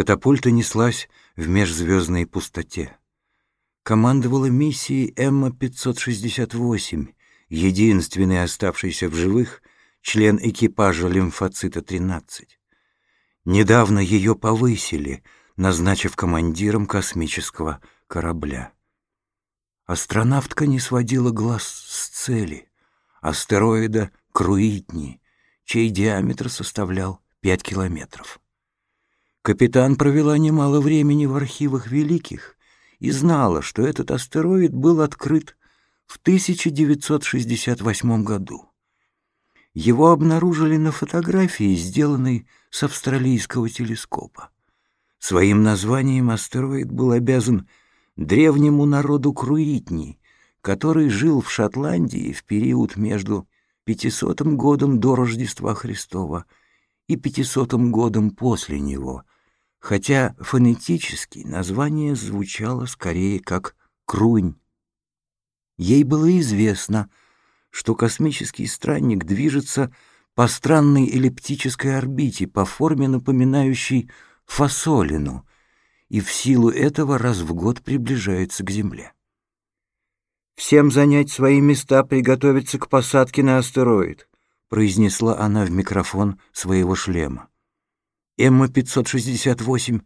Катапульта неслась в межзвездной пустоте. Командовала миссией Эмма-568, единственный оставшийся в живых член экипажа лимфоцита-13. Недавно ее повысили, назначив командиром космического корабля. Астронавтка не сводила глаз с цели — астероида Круитни, чей диаметр составлял 5 километров. Капитан провела немало времени в архивах великих и знала, что этот астероид был открыт в 1968 году. Его обнаружили на фотографии, сделанной с австралийского телескопа. Своим названием астероид был обязан древнему народу Круитни, который жил в Шотландии в период между 500 годом до Рождества Христова и 500 годом после него, хотя фонетически название звучало скорее как «Крунь». Ей было известно, что космический странник движется по странной эллиптической орбите по форме, напоминающей фасолину, и в силу этого раз в год приближается к Земле. «Всем занять свои места, приготовиться к посадке на астероид», произнесла она в микрофон своего шлема. Эмма-568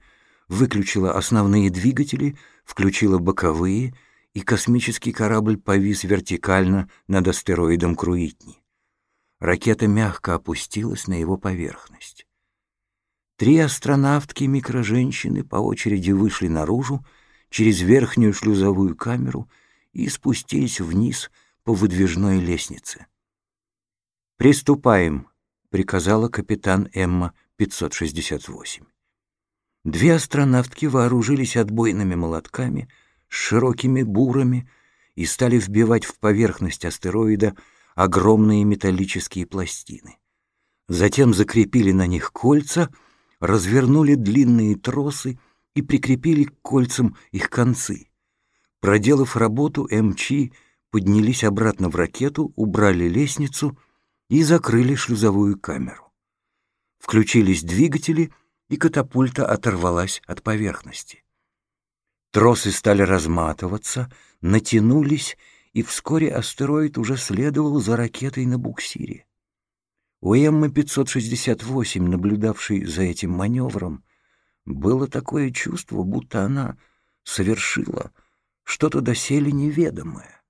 выключила основные двигатели, включила боковые, и космический корабль повис вертикально над астероидом Круитни. Ракета мягко опустилась на его поверхность. Три астронавтки-микроженщины по очереди вышли наружу через верхнюю шлюзовую камеру и спустились вниз по выдвижной лестнице. «Приступаем», — приказала капитан Эмма 568. Две астронавтки вооружились отбойными молотками с широкими бурами и стали вбивать в поверхность астероида огромные металлические пластины. Затем закрепили на них кольца, развернули длинные тросы и прикрепили к кольцам их концы. Проделав работу, МЧ поднялись обратно в ракету, убрали лестницу и закрыли шлюзовую камеру. Включились двигатели, и катапульта оторвалась от поверхности. Тросы стали разматываться, натянулись, и вскоре астероид уже следовал за ракетой на буксире. У Эммы-568, наблюдавшей за этим маневром, было такое чувство, будто она совершила что-то доселе неведомое.